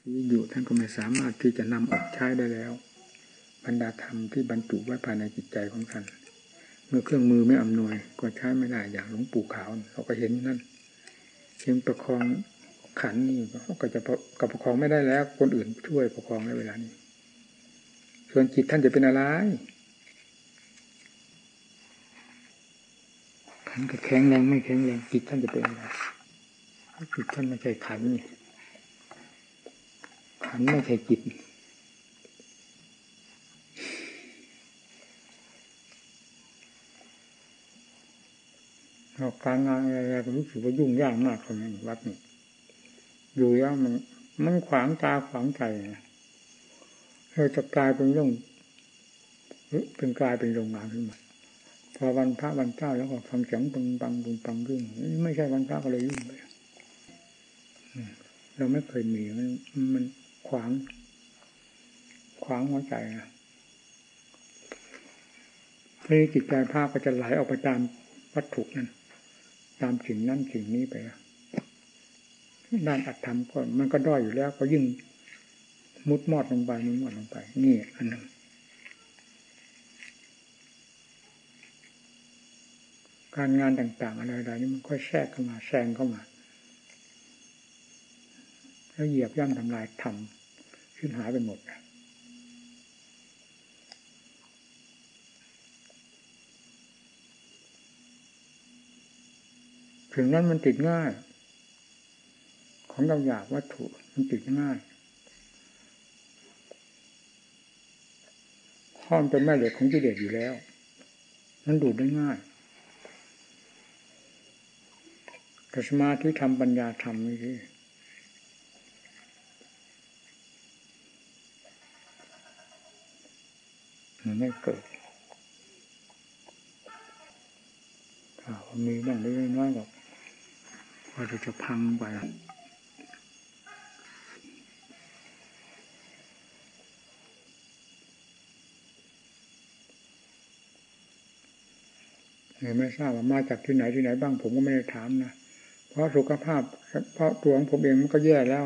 ชีวิตอยู่ท่านก็ไม่สามารถที่จะนำออกใช้ได้แล้ว บรรดาธรรมที่บรรจุไว้ภายในจิตใจของท่านเมื่อเครื่องมือไม่อำนวยก็ใช้ไม่ได้อย่างหลวงปู่ขาวเราก็เห็นนั่นเพียงประคองขันนี่ก็จะกับประคองไม่ได้แล้ว คนอื่นช่วยประคองในเวลานี้ ส่วนจิตท่านจะเป็นอะไรขันก็แข็งแรงไม่แข็งแรงจิตท่านจะเป็นอะไรจิตท่านไม่ใช่ขันนี่ ขันไม่ใช่จิตการงานอะไรก็รู้สึกว่ายุ่งยากมากคนนี้วัดนี่อยู่แล้วมัน มันขวางตาขวางใจเราจะกลายเป็นเรื่องเป็นกลายเป็นโรงงานขึ้นมาพอวันพระวันเจ้าแล้วก็ฟังเสียงปังปังปังปังยุ่งไม่ใช่วันพระก็เลยยุ่งไปเราไม่เคยมีมัน ขวาง ขวางหัวใจนะทีจิตใจภาพก็จะไหลออกไปตามวัตถุนั้น ตามสิ่งนั้นสิ่งนี้ไปด้านอัตธรรมก็มันก็ด้อยอยู่แล้ว ก็ยิ่งมุดมอดลงไปมุดมอดลงไป นี่อันหนึ่งการงานต่าง ๆ อะไรๆนี่มันค่อยแทรกเข้ามาแซงเข้ามา แล้วเหยียบย่ำทำลายทำขึ้นหายไปหมดถึงนั้นมันติดง่าย ของเราอยากวัตถุมันติดง่ายข้อมเป็นแม่เหล็กของกิเลสอยู่แล้ว มันดูดได้ง่ายแต่สมาธิทำปัญญาทำนี่คือ มันไม่เกิดถ้ามีบ้างเล็กน้อยก็ว่าจะพังไปไม่ทราบว่ามาจากที่ไหนที่ไหนบ้างผมก็ไม่ได้ถามนะ เพราะสุขภาพ เพราะตัวของผมเองมันก็แย่แล้ว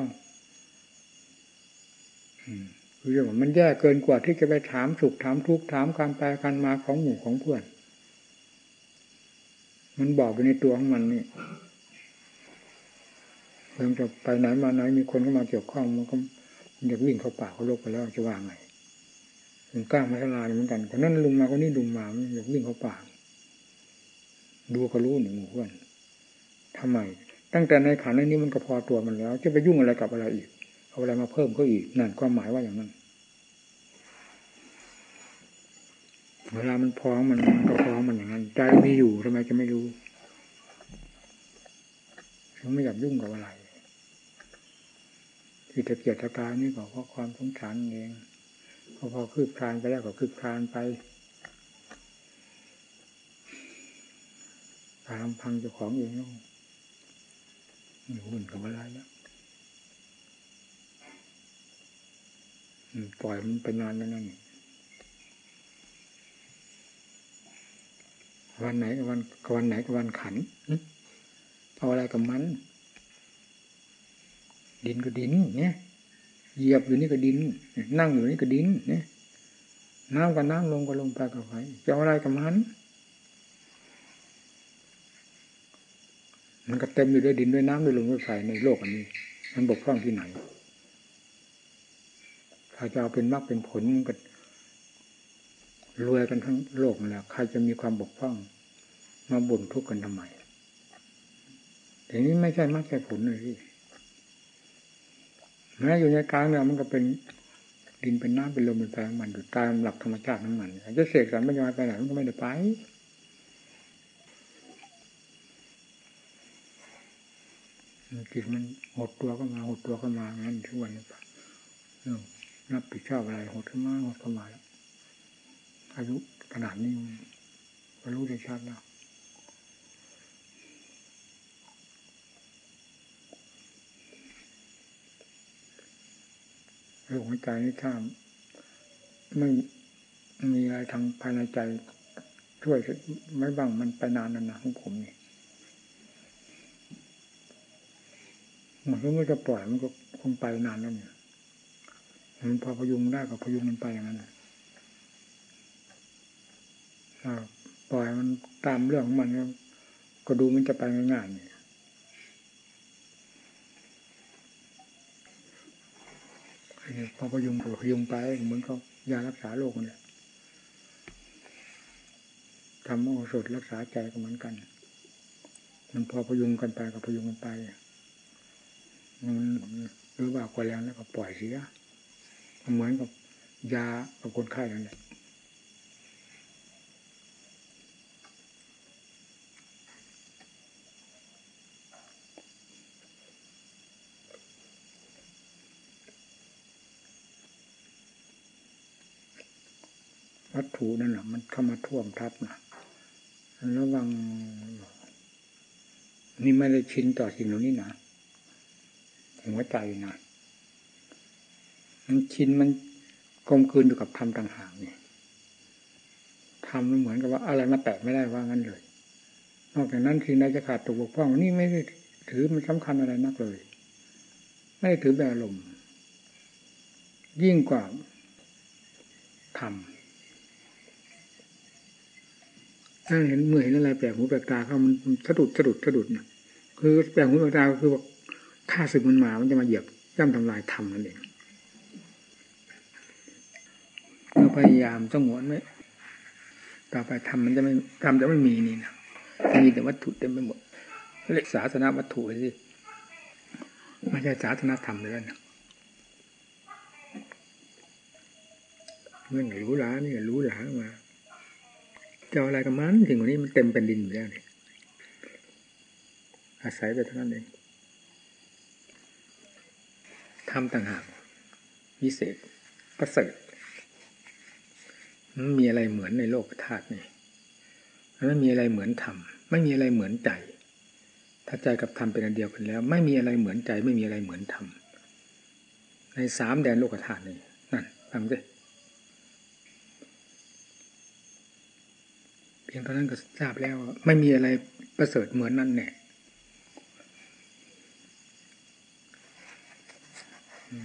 คือ เรื่องมันแย่เกินกว่าที่จะไปถามสุขถามทุกข์ถามการไปการมาของหมู่ของเพื่อน มันบอกอยู่ในตัวของมันนี่เรื่องจะไปไหนมาไหนมีคนเข้ามาเกี่ยวข้องมันก็มันจะวิ่งเข้าป่าเขาลกไปแล้วจะว่าไงมันกล้ามาทลายเหมือนกันคนนั้นลุงมาคนนี้ลุงมามันอยากวิ่งเข้าป่าดูก็รู้หนึ่งหมู่เพื่อนทำไม ตั้งแต่ในขันนี้มันก็พอตัวมันแล้ว จะไปยุ่งอะไรกับอะไรอีกเอาอะไรมาเพิ่มก็อีกนั่นความหมายว่าอย่างนั้น เวลามันพร้อมมันก็พร้อมมันอย่างนั้นใจมีอยู่ทำไมจะไม่รู้ฉันไม่อยากยุ่งกับอะไรที่ตะเกียบตะการนี่ก็เพราะความสงสารเองพอพอคืบคลานไปแล้วก็คืบคลานไปตามพังเจ้าของเองแล้วไม่หุ่นกับอะไรแล้วปล่อยมันไปนานแล้วนั่น วันไหนกับวันวันไหนกับวันขันเอาอะไรกับมัน ดินก็ดิน เนี่ยเหยียบอยู่นี่ก็ดิน นั่งอยู่นี่ก็ดิน เนี่ยน้ำก็น้ำลงก็ลงไปกับไฟจะเอาอะไรกับมัน มันก็เต็มอยู่ด้วยดินด้วยน้ำด้วยลมด้วยไฟในโลกอันนี้ มันบกพร่องที่ไหนถ้าจะเอาเป็นมรรคเป็นผลมันก็ รวยกันทั้งโลกแหละใครจะมีความบกพร่อง มาบ่นทุกข์กันทำไมแต่างนี้ไม่ใช่มรรคใช่ผลเลยที่แม้อยู่ในกลางเนี่ยมันก็เป็นดินเป็นน้ำเป็นลมเป็นไฟมันอยู่ตามหลักธรรมชาติของมันจะเสกสรรปัญญาไปไหนมันก็ไม่ได้ไปจิตมันหดตัวก็มาหดตัวก็มางั้นทุกวันนี้ปะรับผิดชอบอะไรหดขึ้นมาหดเข้ามาแล้ว อายุขนาดนี้ก็รู้ได้ชัดแล้วเรื่องหัวใจนี่ถ้าไม่มีอะไรทางภายในใจ ช่วยไม่บ้างมันไปนานนานของผมนี่มันก็ไม่จะปล่อยมันก็คงไปนานแล้วเนี่ยมันพอพยุงได้ก็พยุงมันไปอย่างนั้น ปล่อยมันตามเรื่องของมันก็ดูมันจะไปง่ายๆนี่พอพยุงพยุงไปเหมือนเขายารักษาโรคเนี่ยทำโอสถรักษาใจก็เหมือนกัน มันพอพยุงกันไปก็พยุงกันไปหรือว่ากว่าแรงแล้วก็ปล่อยเสียเหมือนกับยากับคนไข้นั่นแหละ วัตถุนั่นแหละมันเข้ามาท่วมทับนะระวัง นี่ไม่ได้ชินต่อสิ่งเหล่านี้นะหัวใจนะมันชินมันกลมกลืนอยู่กับธรรมต่างหากนี่ธรรมมันเหมือนกับว่าอะไรมาแตะไม่ได้ว่างั้นเลย นอกจากนั้นสิ่งใดจะขาดตกบกพร่องนี่ไม่ได้ถือมันสำคัญอะไรนักเลย ไม่ได้ถือแบบลมยิ่งกว่าธรรม ถ้าเห็นเมื่อเห็นอะไรแปลกหูแปลกตาเขามันสะดุดสะดุดสะดุดเนี่ยคือแปลกหูแปลกตาคือว่าถ้าสึกมันมา มันจะมาเหยียบย่ำทำลายธรรมนั่นเองเราพยายามต้องวนไว้ต่อไปทำมันจะไม่ทำจะไม่มีนี่นะมีแต่วัตถุเต็มไปหมดเรียกศาสนาวัตถุสิไม่ใช่ศาสนาธรรมเลยนะเมื่อรู้หลานี่รู้หลามา จะอะไรกับมันถึงวันนี้มันเต็มเป็นดินอยู่แล้วเนี่ยอาศัยไปเท่านั้นเองทำต่างหากวิเศษประเสริฐมันมีอะไรเหมือนในโลกธาตุนี่ไม่มีอะไรเหมือนธรรมไม่มีอะไรเหมือนใจ ถ้าใจกับธรรมเป็นอันเดียวกันแล้ว ไม่มีอะไรเหมือนใจ ไม่มีอะไรเหมือนธรรมในสามแดนโลกธาตุนี่นั่นฟังสิเพี ยงเท่านั้นก็ทราบแล้ว ไม่มีอะไรประเสริฐเหมือนนั่นแน่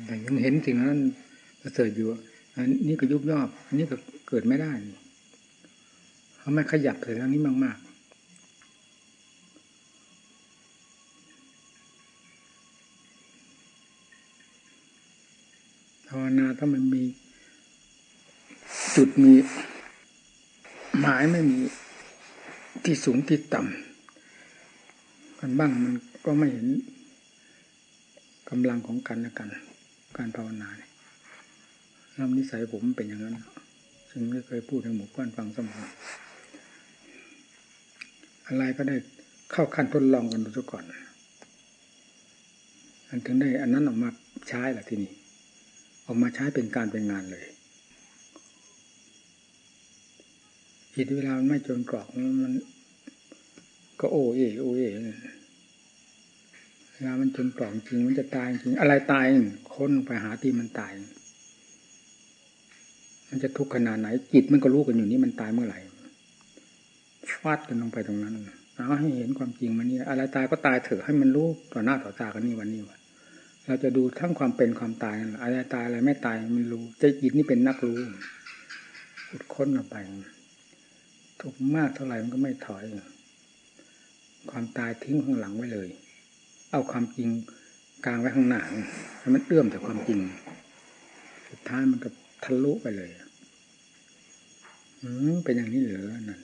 แต่ยังเห็นสิ่งนั้นประเสริฐอยู่ อันนี้ก็ยุบยอบอันนี้ก็เกิดไม่ได้เขาไม่ขยับเลยทั้งนี้มาก ๆ ภาวนาถ้ามันมีจุดมีหมายไม่มี ที่สูงที่ต่ำกันบ้างมันก็ไม่เห็นกำลังของกันและกัน การภาวนาเนี่ยนำนิสัยผมเป็นอย่างนั้นซึ่งไม่เคยพูดให้หมู่ก้อนฟังเสมออะไรก็ได้เข้าขั้นทดลองกันดูซะก่อน อันถึงได้อันนั้นออกมาใช้ละที่นี่ออกมาใช้เป็นการเป็นงานเลย จิตเวลามันไม่จนกรอกมัน ก็โอเอโอเอเวลามันจนกรอกจริงมันจะตายจริงอะไรตายค้นไปหาที่มันตาย มันจะทุกข์ขนาดไหน จิตมันก็รู้กันอยู่นี่มันตายเมื่อไหร่ฟาดกันลงไปตรงนั้นเอาให้เห็นความจริงมันนี่อะไรตายก็ตายเถอะให้มันรู้ต่อหน้าต่อตากันนี่วันนี้วะเราจะดูทั้งความเป็นความตายอะไรตายอะไรไม่ตายมันรู้ใจจิตนี่เป็นนักรู้ขุดค้นออกไป ทุกมากเท่าไหร่มันก็ไม่ถอย ความตายทิ้งข้างหลังไว้เลย เอาความจริงกลางไว้ข้างหน้าให้มันเอื้อมแต่ความจริง สุดท้ายมันก็ทะลุไปเลยอืมเป็นอย่างนี้เหรอนั่น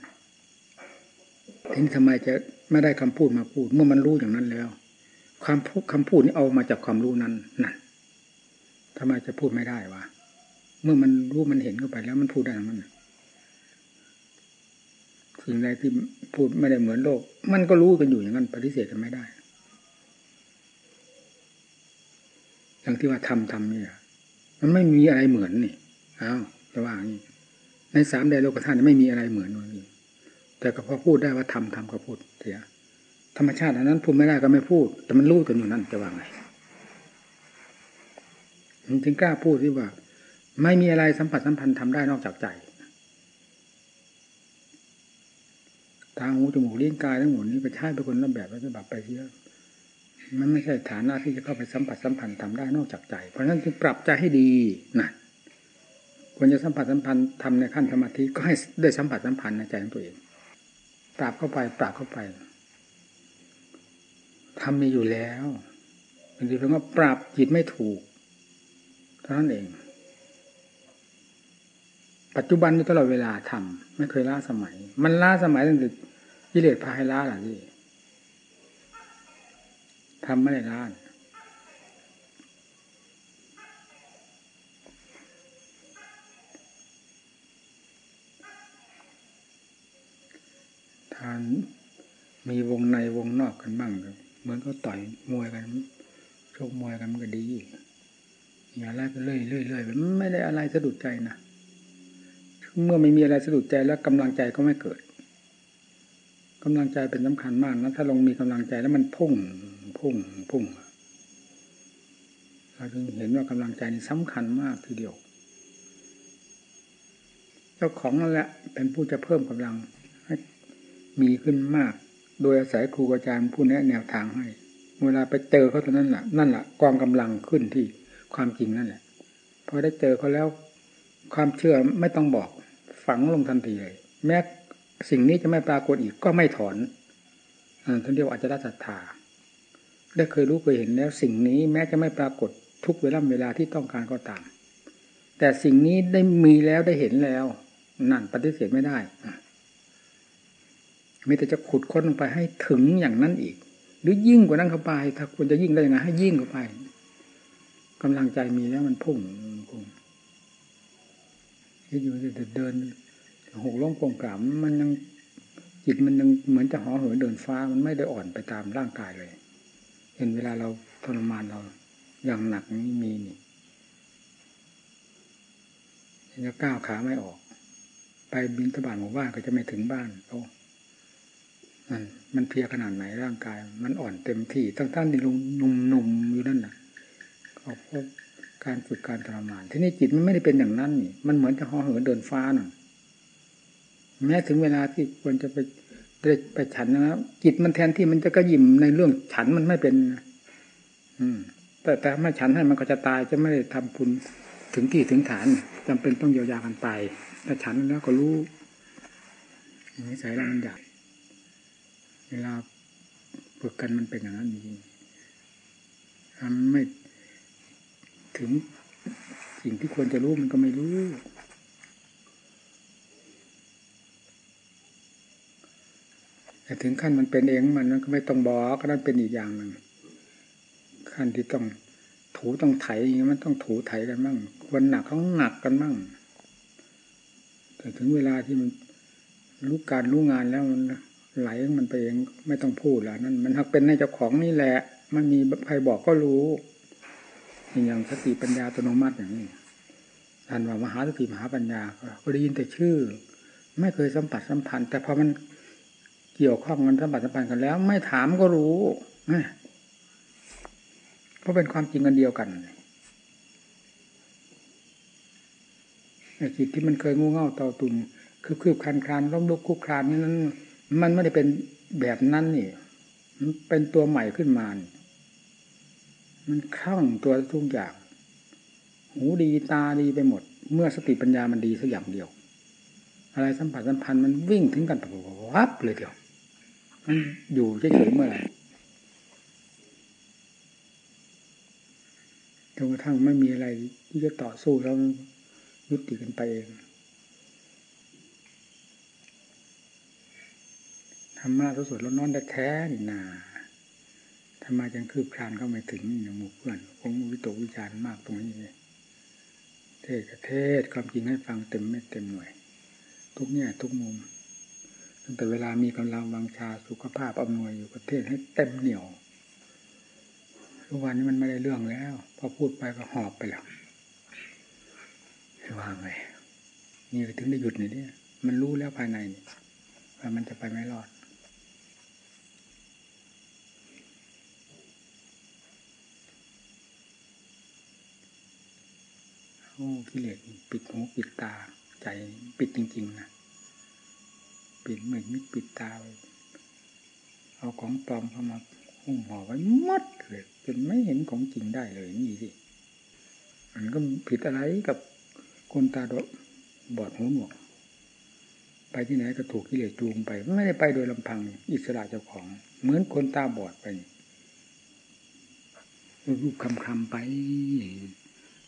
ทีนี้ทำไมจะไม่ได้คำพูดมาพูด เมื่อมันรู้อย่างนั้นแล้ว ความพูดคำพูดนี้เอามาจากความรู้นั้นนั่นทำไมจะพูดไม่ได้วะเมื่อมันรู้มันเห็นเข้าไปแล้วมันพูดได้มัน สิ่งใดที่พูดไม่ได้เหมือนโลก มันก็รู้กันอยู่อย่างนั้นปฏิเสธกันไม่ได้อย่างที่ว่าทำทำเนี่ยมันไม่มีอะไรเหมือนนี่อ้าวจะว่าอย่างนี้ในสามแดนโลกธาตุไม่มีอะไรเหมือนนี่แต่ก็พอพูดได้ว่าทำทำก็พูดเสียธรรมชาติอันนั้นพูดไม่ได้ก็ไม่พูด แต่มันรู้กันอยู่นั่นจะว่าไงมันจึงกล้าพูดที่ว่า ไม่มีอะไรสัมผัสสัมพันธ์ทำได้นอกจากใจ ทางหูจมูกลิ้นกายทั้งหมดนี้ก็ใช้ไปคนละแบบแล้วจะแบบไปเสียมันไม่ใช่ฐานะที่จะเข้าไปสัมผัสสัมพันธ์ทำได้นอกจากใจ เพราะฉะนั้นจึงปรับใจให้ดีนะควรจะสัมผัสสัมพันธ์ทำในขั้นสมาธิก็ให้ได้สัมผัสสัมพันธ์ในใจของตัวเอง ปรับเข้าไป ปรับเข้าไปทำมีอยู่แล้วบางทีเพียงว่าปรับจิตไม่ถูกเท่านั้นเอง ปัจจุบันนี้ตลอดเวลาทำไม่เคยล้าสมัย มันล้าสมัยตั้งแต่ กิเลสพาให้ล้าหล่ะที่ทำไม่ได้ล้าทานมีวงในวงนอกกันบ้างเหมือนเขาต่อยมวยกันชกมวยกันมันก็ดีอย่าไล่ไปเรื่อยเรื่อยเรื่อยไม่ได้อะไรสะดุดใจนะเมื่อไม่มีอะไรสะดุดใจแล้วกำลังใจก็ไม่เกิด กำลังใจเป็นสำคัญมากนะถ้าลงมีกำลังใจแล้วมันพุ่งพุ่งพุ่งเราจึงเห็นว่ากำลังใจนี่สำคัญมากทีเดียว เจ้าของนั่นแหละเป็นผู้จะเพิ่มกำลังให้มีขึ้นมาก โดยอาศัยครูอาจารย์ผู้แนะแนวทางให้ เวลาไปเจอเขาตอนนั้นแหละนั่นแหละกองกำลังขึ้นที่ความจริงนั่นแหละพอได้เจอเขาแล้ว ความเชื่อไม่ต้องบอกฝังลงทันทีเลยแม้ สิ่งนี้จะไม่ปรากฏอีกก็ไม่ถอนท่านเรียกว่าอาจจะได้ศรัทธาได้เคยรู้เคยเห็นแล้ว สิ่งนี้แม้จะไม่ปรากฏทุกเวลาเวลาที่ต้องการก็ตาม แต่สิ่งนี้ได้มีแล้วได้เห็นแล้ว นั่นปฏิเสธไม่ได้มีแต่จะขุดค้นลงไปให้ถึงอย่างนั้นอีก หรือยิ่งกว่านั้นเข้าไป ถ้าควรจะยิ่งได้ยังไงให้ยิ่งเข้าไปกำลังใจมีแล้วมันพุ่งพุ่งที่อยู่จะเดิน หกล้มโป่งกลามมันยังจิตมันยังเหมือนจะห่อเหินเดินฟ้ามันไม่ได้อ่อนไปตามร่างกายเลยเห็นเวลาเราทรมานเราอย่างหนักนี่มีนี่จะก้าวขาไม่ออก ไปบินตบานหมู่บ้านก็จะไม่ถึงบ้านโอ้มันมันเพียขนาดไหนร่างกาย มันอ่อนเต็มที่ตั้งท่านที่ลงนุ่มๆอยู่นั่นน่ะเขาพบการฝึกการทรมาน ที่นี่จิตมันไม่ได้เป็นอย่างนั้นนี่ มันเหมือนจะห่อเหินเดินฟ้าน่ะ แม้ถึงเวลาที่ควรจะไปไปฉันนะครับจิตมันแทนที่มันจะกระยิมในเรื่องฉันมันไม่เป็น อืม แต่แต่ไม่ฉันให้มันก็จะตายจะไม่ได้ทำบุญถึงที่ถึงฐานจำเป็นต้องเยียวยากันไปแต่ฉันแล้วก็รู้นิสัยเรามันอยากเวลาฝึกกันมันเป็นอย่างนั้นจริงมันไม่ถึงสิ่งที่ควรจะรู้มันก็ไม่รู้ แต่ถึงขั้นมันเป็นเองมันก็ไม่ต้องบอกก็นั่นเป็นอีกอย่างหนึ่งขั้นที่ต้องถูต้องไถอย่างนี้มันต้องถูไถกันบ้างควรหนักเขาหนักกันบ้างแต่ถึงเวลาที่มันรู้การรู้งานแล้วมันไหลมันไปเองไม่ต้องพูดแล้วนั่นมันหักเป็นในเจ้าของนี่แหละ มันมีใครบอกก็รู้อย่างสติปัญญาอัตโนมัติอย่างนี้ท่านว่ามหาสติมหาปัญญาก็ได้ยินแต่ชื่อ ไม่เคยสัมผัสสัมพันธ์ แต่พอมัน เกี่ยวข้องกันสัมผัสสัมพันธ์กันแล้ว ไม่ถามก็รู้เพราะเป็นความจริงกันเดียวกันไอ้จิตที่มันเคยงูเง่าเต่าตุนคือคืบคลานคลานล้มลุกคุกคลานนี่นั้น มันไม่ได้เป็นแบบนั้นนี่มันเป็นตัวใหม่ขึ้นมานมันคล่องตัวทุกอย่าง หูดีตาดีไปหมด เมื่อสติปัญญามันดีสักอย่างเดียว อะไรสัมผัสสัมพันธ์มันวิ่งถึงกันวับเลยเดียว อยู่เฉยๆเมื่อไหร่จนกระทั่งไม่มีอะไรที่จะต่อสู้แล้วยุติกันไปเองธรรมะสดๆแล้วนอนได้แท้นี่นาทำไมยังคืบคลานเข้าไม่ถึงอย่างหมู่เพื่อนคงวิตกวิจารณ์มากตรงนี้เลยเทศเทศความจริงให้ฟังเต็มไม่เต็มหน่วย ทุกเนี่ยทุกมุม ตั้งแต่เวลามีกำลังวังชาสุขภาพอำนวยอยู่ประเทศให้เต็มเหนียวทุกวันนี้มันไม่ได้เรื่องแล้ว พอพูดไปก็หอบไปแล้วจะว่าไงนี่ถึงได้หยุดนี่เนี่ยมันรู้แล้วภายในนี่ว่ามันจะไปไม่รอดโอ้กิเลสปิดหูปิดตาใจปิดจริง ๆ นะ ปิดเหมือนมิดปิดตาเอาของปลอมเข้ามาหุ้มห่อไว้มัดเลยจนไม่เห็นของจริงได้เลยนี่สิมันก็ผิดอะไรกับคนตาดบอดหูหนวก ไปที่ไหนก็ถูกกิเลสจูงไป ไม่ได้ไปโดยลำพังอิสระเจ้าของ เหมือนคนตาบอดไปรูปคำคำไป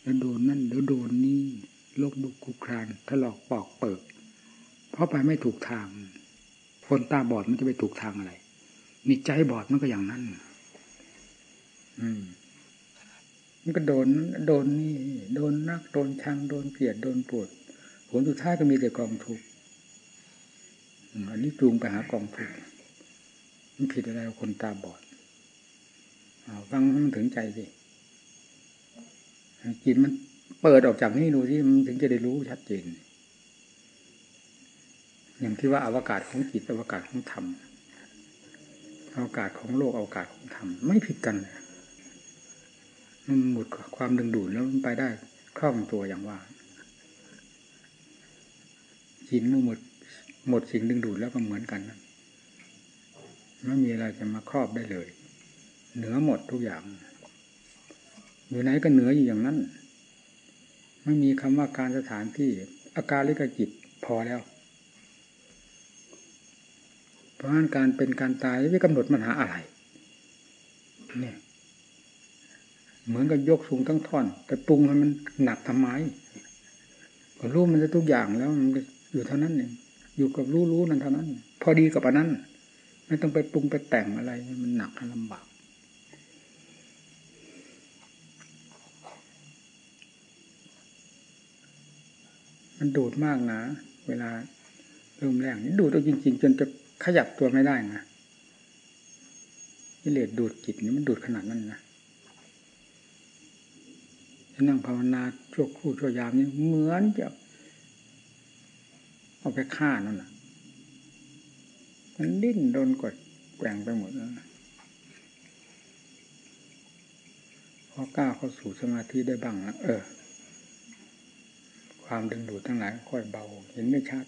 แล้วโดนนั่นแล้วโดนนี่โลกบุกคุกครานถลอกปอกเปิกเพราะไปไม่ถูกทาง คนตาบอดมันจะไปถูกทางอะไรมีใจบอดมันก็อย่างนั้น อืม มันก็โดน โดนนี่ โดนนัก โดนชัง โดนเกลียด โดนปวด ผลสุดท้ายก็มีแต่กองทุกข์อันนี้จูงไปหากองทุกข์มันผิดอะไรคนตาบอดฟังมันถึงใจสิจิตมันเปิดออกจากนี่ดูที่มันถึงจะได้รู้ชัดเจน อย่างที่ว่าอวกาศของจิตอวกาศของธรรมอวกาศของโลกอวกาศของธรรมไม่ผิดกันเลยมันหมดความดึงดูดแล้วมันไปได้คล่องตัวอย่างว่าจิตมันหมดหมดสิ่งดึงดูดแล้วก็เหมือนกันไม่มีอะไรจะมาครอบได้เลย เหนือหมดทุกอย่าง อยู่ไหนก็เหนืออยู่อย่างนั้น ไม่มีคำว่าการสถานที่อาการลิกจิตพอแล้ว ราะการเป็นการตายไม่กำหนดมันหาอะไร เนี่ย เหมือนกับยกสูงทั้งท่อน แต่ปรุงให้มันหนักทำไมก็รู้มันจะทุกอย่างแล้วมันอยู่เท่านั้นเองอยู่กับรู้รู้นั่นเท่านั้น พอดีกับอันนั้น ไม่ต้องไปปรุงไปแต่งอะไร มันหนักลำบากมันดูดมากนะ เวลาเริ่มแรกนี่ดูดเอาจริง ๆ จนจะ ขยับตัวไม่ได้นะกิเลสดูดจิตนี่มันดูดขนาดนั้นนะนั่งภาวนาชั่วครู่ชั่วยามนี่เหมือนจะเอาไปฆ่านั่นแหละมันดิ้นโดนกดแกว่งไปหมดแล้วพอก้าวเข้าสู่สมาธิได้บ้างนะเออ ความดึงดูดทั้งหลายค่อยเบา เห็นไม่ชัด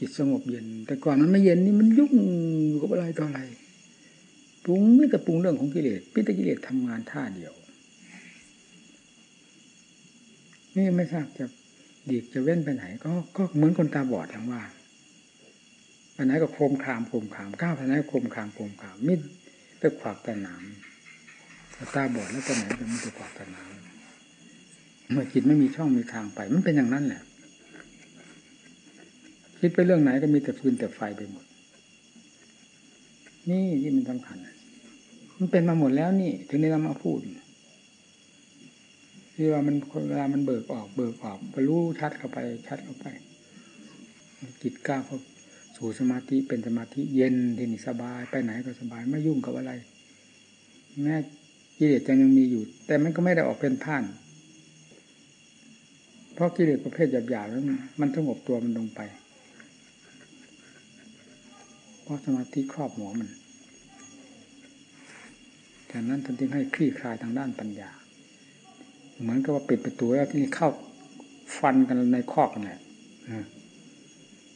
จิตสงบเย็น แต่ก่อนมันไม่เย็นนี่มันยุ่งอยู่กับอะไรต่ออะไรปรุงไม่แต่ปรุงเรื่องของกิเลสพิจกิเลสทำงานท่าเดียว นี่ไม่ทราบจะดีกจะเว้นไปไหน ก็ก็เหมือนคนตาบอดอย่างว่าไปไหนก็โคมคามโคมขามก้าวไปไหนก็โคมคามโคมขามมิดไปขวากต่หนามตาบอดแล้วไปไหนก็มิดไปขวากต่หนามเมื่อจิตไม่มีช่องมีทางไป มันเป็นอย่างนั้นแหละ คิดไปเรื่องไหนก็มีแต่ฟืนแต่ไฟไปหมด นี่ที่มันสำคัญมันเป็นมาหมดแล้วนี่ ถึงได้นำมาพูดที่ว่ามันเวลามันเบิกออก เบิกออกรู้ชัดเข้าไป ชัดเข้าไปจิตก้าวเข้าสู่สมาธิเป็นสมาธิเย็นที่นี่สบายไปไหนก็สบายไม่ยุ่งกับอะไรแม้กิเลสยังมีอยู่ แต่มันก็ไม่ได้ออกเป็นท่าน เพราะกิเลสประเภทหยาบๆแล้วมันสงบตัวมันลงไป ราะสมาธิครอบหัวมันแต่นั้นท่านจึงให้คลี่คลายทางด้านปัญญา เหมือนกับว่าปิดประตูแล้วที่นี่เข้าฟันกันในคอกนั่นแหละ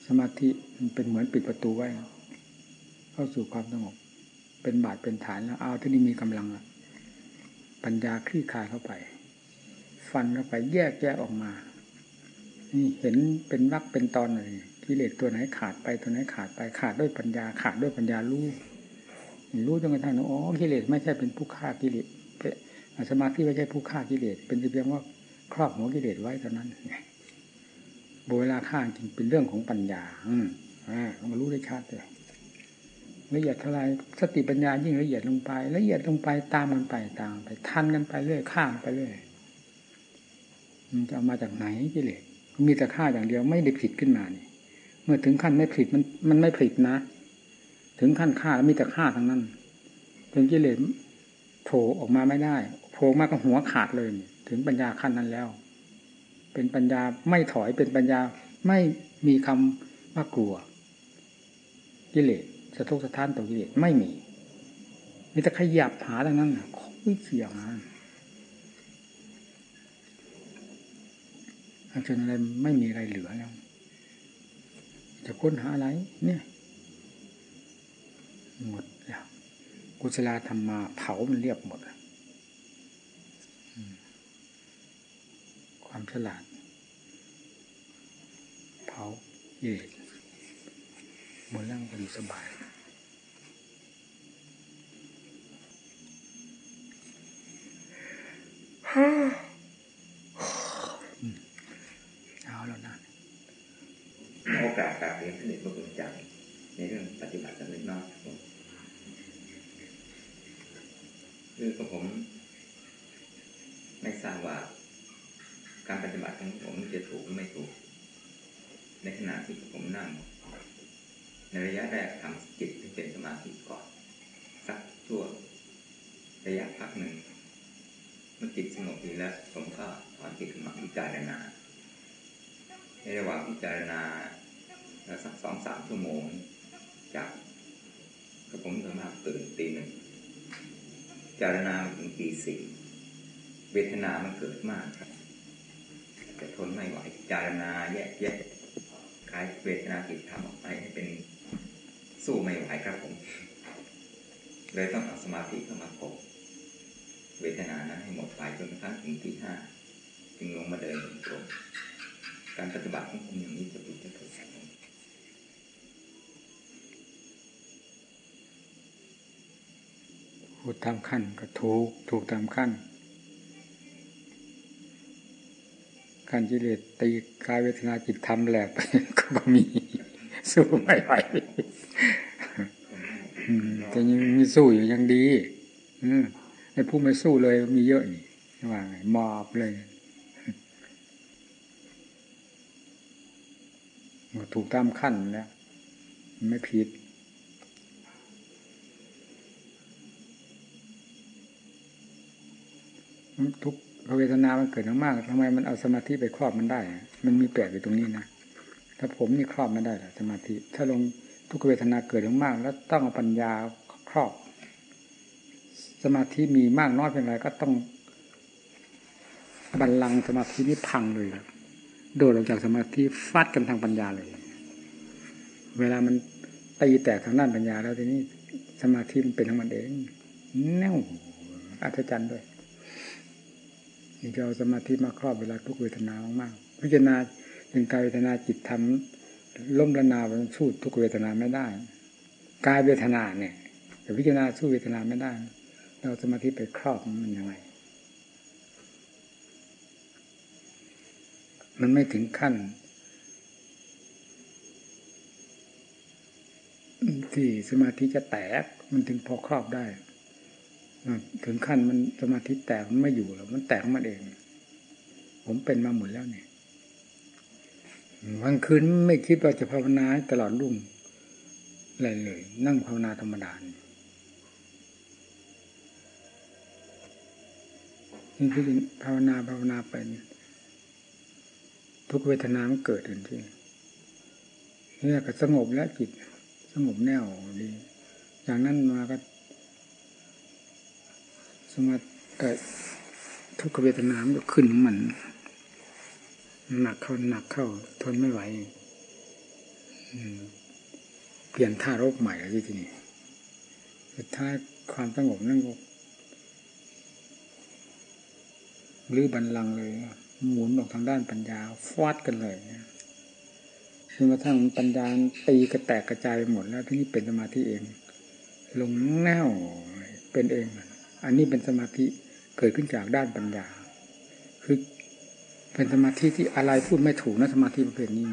สมาธิมันเป็นเหมือนปิดประตูไว้ เข้าสู่ความสงบ เป็นบาดเป็นฐานแล้วเอาที่นี่มีกำลังปัญญาคลี่คลายเข้าไป ฟันเข้าไปแยกแยกออกมา นี่เห็นเป็นวักเป็นตอนเลย กิเลสตัวไหนขาดไปตัวไหนขาดไปขาดด้วยปัญญาขาดด้วยปัญญารู้รู้จนกระทั่งอ๋อกิเลสไม่ใช่เป็นผู้ฆ่ากิเลสสมาธิไม่ใช่ผู้ฆ่ากิเลสเป็นเพียงว่าครอบหัวกิเลสไว้เท่านั้นเวลาฆ่าจริงเป็นเรื่องของปัญญา อืมอ่ามารู้ได้ชัดเลยละเอียดเท่าไรสติปัญญายิ่งละเอียดลงไป ละเอียดลงไปตามกันไปตามไปทันกันไปเรื่อยข้ามไปเรื่อยมันจะมาจากไหนกิเลสมีแต่ฆ่าอย่างเดียวไม่ได้ผิดขึ้นมานี่ เมื่อถึงขั้นไม่ผลิตมันมันไม่ผลิตนะ ถึงขั้นฆ่าแล้วมีแต่ฆ่าทั้งนั้นถึงกิเลสโผล่ออกมาไม่ได้โผล่มาก็หัวขาดเลย ถึงปัญญาขั้นนั้นแล้ว เป็นปัญญาไม่ถอยเป็นปัญญาไม่มีคำว่ากลัว กิเลสสะทกสะท้านต่อกิเลสไม่มีมีแต่ขยับหาทั้งนั้นคุยเสียงนะจนอะไรไม่มีอะไรเหลือแล้ว จะค้นหาอะไร เนี่ย หมดแล้วกุศลธรรมมาเผามันเรียบหมดความฉลาด เผาเย่หมดร่างก็อยู่สบายเอาแล้วนะ โอกาสกาเรียนสนิทพระคุณจังในเรื่องปฏิบัติสำเร็จมากคือของผม ไม่ทราบว่า การปฏิบัติของผมจะถูกหรือไม่ถูก ในขณะที่ผมนั่ง ในระยะแรกทำจิตให้เป็นสมาธิก่อน สักชั่ว ระยะพักหนึ่งเมื่อจิตสงบดีแล้ว ผมก็ถอนจิตมาพิจารณา ในระหว่างพิจารณาสักสองสามชั่วโมง จากกระผมส่วนมากตื่นตีหนึ่งจารณาถึงตีสี่เวทนามันเกิดมากครับ แต่ทนไม่ไหวจารณาแยกแยกคลายเวทนาจิตทำออกไปให้เป็นสู้ไม่ไหวครับผม เลยต้องเอาสมาธิเข้ามาพบเวทนานั้นให้หมดไปจนกระทั่งถึงที่ห้าจึงลงมาเดินตรง การปฏิบัติของผมอย่างนี้จะเป็นจะเกิดพูดตามขั้นก็ถูกถูกตามขั้นขั้นกิเลสตีกายเวทนาจิตทำแหลกไปก็มีสู้ไม่ไหวแต่ยังมีสู้อยู่ยังดี อืมไอ้ผู้ไม่สู้เลยมีเยอะนี่ว่าไงมอบเลย ถูกตามขั้นแล้วไม่ผิด ทุกเวทนา มันเกิดมากทำไมมันเอาสมาธิไปครอบมันได้ มันมีแปลกอยู่ตรงนี้นะถ้าผมนี่ครอบไม่ได้หรอสมาธิ ถ้าลงทุกเวทนาเกิดมากแล้วต้องเอาปัญญาครอบ สมาธิมีมากน้อยเพียงไรก็ต้องบัลลังสมาธินี่พังเลยครับ โดดออกจากสมาธิฟาดกันทางปัญญาเลย เวลามันตีแตกทางด้านปัญญาแล้วทีนี้สมาธิมันเป็นของมันเอง แน่วอัศจรรย์ด้วยนี่เอาสมาธิมาครอบเวลาทุกเวทนามากๆพิจารณาถึงกายเวทนาจิตทำล้มละนามันสู้ทุกเวทนาไม่ได้กายเวทนาเนี่ยแต่พิจารณาสู้เวทนาไม่ได้ เราสมาธิไปครอบมันยังไง มันไม่ถึงขั้น ที่สมาธิจะแตก มันถึงพอครอบได้ถึงขั้นมันสมาธิแตกมันไม่อยู่แล้ว มันแตกมันเอง ผมเป็นมาหมดแล้วเนี่ยวันคืนไม่คิดว่าจะภาวนาตลอดรุ่งอะไรเลย นั่งภาวนาธรรมดานี่คือภาวนาภาวนาไป ทุกเวทนามันเกิดทันทีนี่ก็สงบแล้วจิตสงบแน่วดีอย่างนั้นมาก็ สมาธิทุกเวทนามันขึ้นมันหนักเข้าหนักเข้า ทนไม่ไหวเปลี่ยนท่ารบใหม่แล้วที่นี่สุดท้ายความสงบนั่นก็หรือบันลังเลย หมุนออกทางด้านปัญญาฟาดกันเลยจนกระทั่งปัญญาตีกระแตกกระจายไปหมดแล้วที่นี่เป็นสมาธิเอง ลงแน่วเป็นเอง อันนี้เป็นสมาธิเกิดขึ้นจากด้านปัญญา คือเป็นสมาธิที่อะไรพูดไม่ถูกนะสมาธิประเภทนี้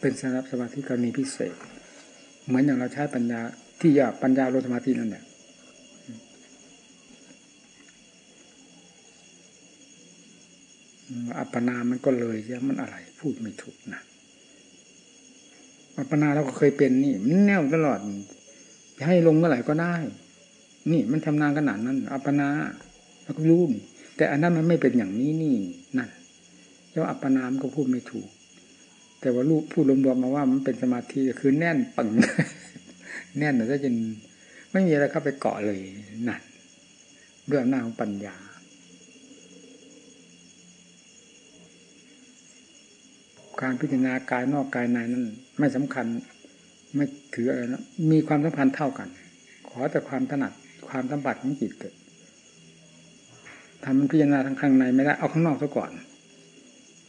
เป็นสำหรับสมาธิกรณีพิเศษ เหมือนอย่างเราใช้ปัญญาที่อยากปัญญาลสมาธินั่นแหละ อัปปนามันก็เลยเยอะมันอะไร พูดไม่ถูกนะอัปปนาเราก็เคยเป็นนี่ มันแน่วตลอดให้ลงเมื่อไหร่ก็ได้ นี่มันทำนานขนาดนั้น อัปปนาเราก็รู้นี่แต่อันนั้นมันไม่เป็นอย่างนี้นี่นั่นแล้วอัปปนามันก็พูดไม่ถูก แต่ว่าลูกพูดรวมๆมาว่ามันเป็นสมาธิคือแน่นปังแน่นแต่จะไม่มีอะไรเข้าไปเกาะเลยนั่นด้วยอำนาจของปัญญา การพิจารณากายนอกกายในนั้น ไม่สำคัญไม่ถืออะไรนะมีความสัมพันธ์เท่ากัน ขอแต่ความถนัดความสัมผัสของจิตเกิดทำมันพิจารณาทางข้างในไม่ได้เอาข้างนอกซะก่อน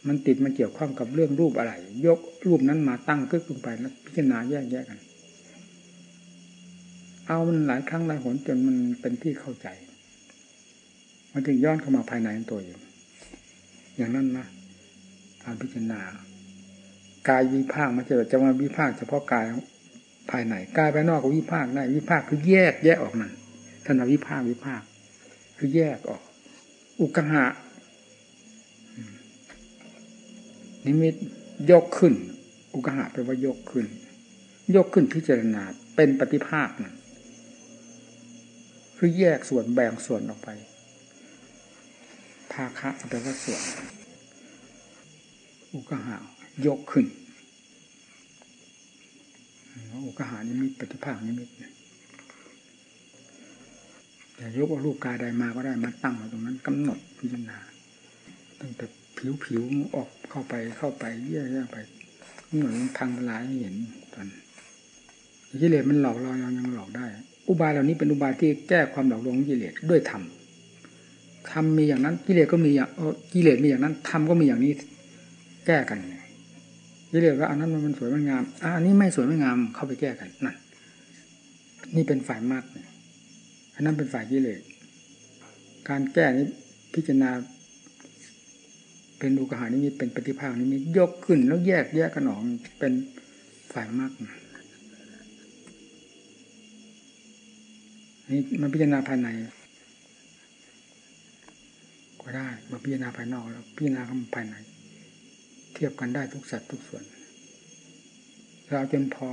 มันติดมันเกี่ยวข้องกับเรื่องรูปอะไร ยกรูปนั้นมาตั้งกึกลงไปแล้วพิจารณาแยกแยกกัน เอามันหลายครั้งหลายหนจนมันเป็นที่เข้าใจ มันถึงย้อนเข้ามาภายในตัวเองอย่างนั้นนะการพิจารณา กายวิภาคมันจะจะมาวิภาคเฉพาะกายภายในกายภายนอกก็วิภาคได้วิภาคคือแยกแยกออกมันท่านวิภาควิภาคคือแยกออก อุกหะนิมิตยกขึ้น อุกหะแปลว่ายกขึ้น ยกขึ้นพิจารณาเป็นปฏิภาคนะคือแยกส่วนแบ่งส่วนออกไป ภาคะแปลว่าส่วน อุกหะยกขึ้น อุกหานิมิตปฏิภาคนิมิตแต่ยกเอารูปกายใดมาก็ได้มาตั้งไว้ตรงนั้นกำหนดพิจารณาตั้งแต่ผิวผิวออกเข้าไปเข้าไปเยี่ยๆไปเหมือนทางลายหเห็นตอนกิเลสมันหลอกเรายังยังหลอกได้ อุบายเหล่านี้เป็นอุบายที่แก้ความหลอกลวงกิเลสด้วยธรรมธรรมมีอย่างนั้นกิเลสก็มีอย่างกิเลสมีอย่างนั้นธรรมก็มีอย่างนี้ แก้กัน กิเลสว่าอันนั้นมันสวยมันงามอันนี้ไม่สวยไม่งามเข้าไปแก้กันนั่นนี่เป็นฝ่ายมากอันนั้นเป็นฝ่ายกิเลสการแก้นี้พิจารณา เป็นอุกหานิมิตเป็นปฏิภาคนิมิตยกขึ้นแล้วแยกแยกกันออกเป็นฝ่ายมากนี่มันพิจารณาภายในก็ได้มาพิจารณาภายนอกแล้วพิจารณาภายใน ทียบกันได้ทุกสัตว์ทุกส่วน เราจนพอ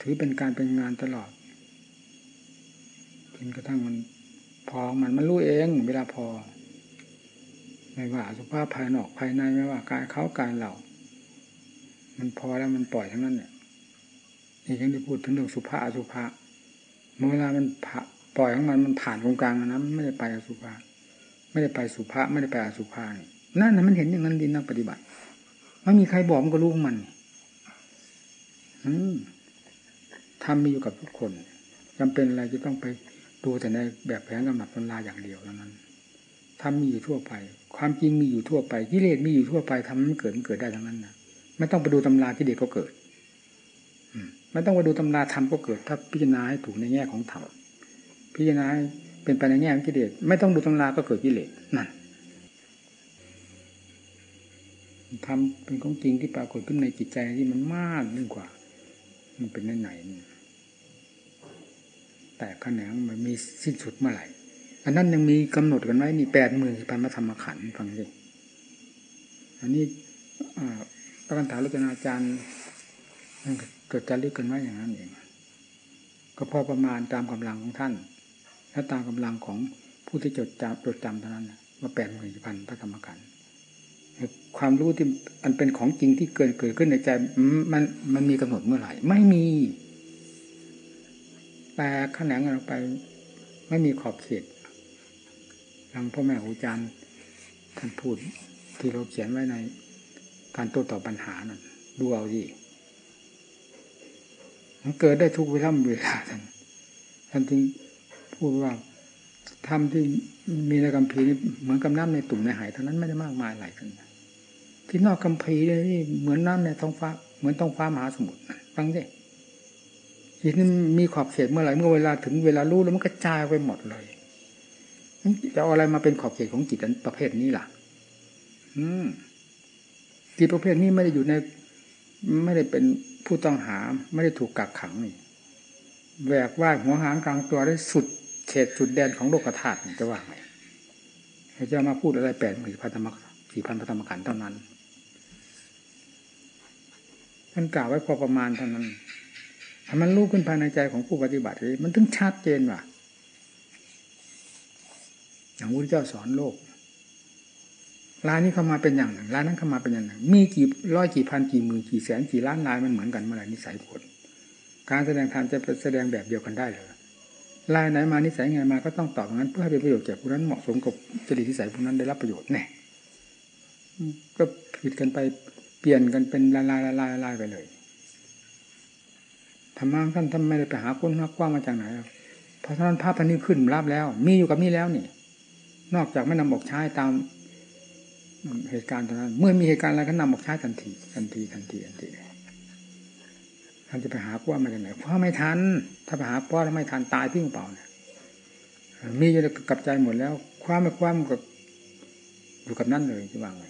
ถือเป็นการเป็นงานตลอดจนกระทั่งมันพอมันมันรู้เอง เวลาพอ ไม่ว่าสุภาพภายนอกภายในไม่ว่ากายเขากายเรามันพอแล้วมันปล่อยทั้งนั้นเนี่ยนี่ยังได้พูดถึงเรื่องสุภาอสุภาเมื่อเวลามันปล่อยของมันมันผ่านตรงกลางนะมันไม่ได้ไปอสุภาไม่ได้ไปสุภาไม่ได้ไปอสุภานั่ นั่นนะมันเห็นอย่างนั้นดินนักปฏิบัติไม่มีใครบอกมันก็รู้ของมันอืมทำมีอยู่กับทุกคนจำเป็นอะไรจะต้องไปดูแต่ในแบบแผนกำหนดตำราอย่างเดียวเท่านั้นทำมีอยู่ทั่วไป ความจริงมีอยู่ทั่วไปกิเลสมีอยู่ทั่วไปทำมันเกิดมันเกิดได้ทั้งนั้นนะไม่ต้องไปดูตำราที่เด็กก็เกิดไม่ต้องไปดูตำราธรรมก็เกิด ถ้าพิจารณาให้ถูกในแง่ของธรรมพิจารณาเป็นไปในแง่ของกิเลสไม่ต้องดูตำราก็เกิดกิเลสนั่น ทำเป็นของจริงที่ปรากฏขึ้นในจิตใจที่มันมากยิ่งกว่า มันเป็นไหนๆแต่ขนงมันมีสิ้นสุดเมื่อไหร่ อันนั้นยังมีกำหนดกันไว้นี่แปดหมื่นพันธรรมขันฟังสิอันนี้พระกันถาลัจนาจารย์เกิดจารึกกันไว้อย่างนั้นเอง ก็พอประมาณตามกำลังของท่าน และตามกำลังของผู้ที่จดจำจดจำเท่านั้นว่าแปดหมื่นพันพระธรรมขันธ์ ความรู้ที่อันเป็นของจริงที่เกิดเกิดขึ้นในใจมันมันมีกำหนดเมื่อไหร่ ไม่มีแต่ขนังออกไป ไม่มีขอบเขตทางพ่อแม่ครูอาจารย์ท่านพูดที่เราเขียนไว้ใน การโต้ตอบปัญหานั่นดูเอาดิมันเกิดได้ทุกเวลาเวลาท่านท่านจึงพูดว่าทำที่มีในกัมพีนี่เหมือนกับน้ำในตุ่มในหายเท่านั้นไม่ได้มากมายหลายกัน ที่นอกกัมพีเลยเหมือนน้ำในท้องฟ้า เหมือนท้องฟ้ามหาสมุทรฟังสิจิตนี้มีขอบเขตเมื่อไหร่เมื่อเวลาถึงเวลารู้แล้วมันกระจายไปหมดเลยจะเอาอะไรมาเป็นขอบเขตของจิตนประเภทนี้ล่ะ อืมจิตประเภทนี้ไม่ได้อยู่ใน ไม่ได้เป็นผู้ต้องหา ไม่ได้ถูกกักขังนี่แหวกว่ายหัวหางกลางตัวได้สุดเขตสุดแดนของโลกธาตุจะว่าไงจะมาพูดอะไรแปดหมื่พันธรรมสี่พันพันธรรมขันเท่านั้น ท่านกล่าวไว้พอประมาณเท่านั้นถ้ามันรู้ขึ้นภายในใจของผู้ปฏิบัติมันถึงชัดเจนว่าอย่างพระเจ้าสอนโลกลายนี้เข้ามาเป็นอย่างหนึ่งลายนั้นเข้ามาเป็นอย่างหนึ่ง มีกี่ร้อยกี่พันกี่หมื่นกี่แสนกี่ล้านลายมันเหมือนกันเมื่อไหร่นิสัยผลการแสดงธรรมจะแสดงแบบเดียวกันได้เลยลายไหนมานิสัยไงมาก็ต้องตอบงั้นเพื่อให้เป็นประโยชน์แก่ผู้นั้นเหมาะสมกับจริตนิสัยผู้นั้นได้รับประโยชน์แน่ก็ผิดกันไป เปลี่ยนกันเป็นลายลายลายลายไปเลยธรรมะท่านท่านไม่ได้ไปหาคนหากว้างมาจากไหนเพราะฉะนั้นภาพพันนี้ขึ้นรับแล้ว มีอยู่กับนี่แล้วนี่ นอกจากไม่นำออกใช้ตามเหตุการณ์ตอนนั้น เมื่อมีเหตุการณ์อะไรก็นำออกใช้ทันทีทันทีทันทีทันทีท่านจะไปหาป้ามาจากไหนเพราะไม่ทัน ถ้าไปหาป้าแล้วไม่ทันตายทิ้งเปล่าเนี่ยมีอยู่กับใจหมดแล้ว ความไม่ความกับอยู่กับนั่นเลยจะว่าไง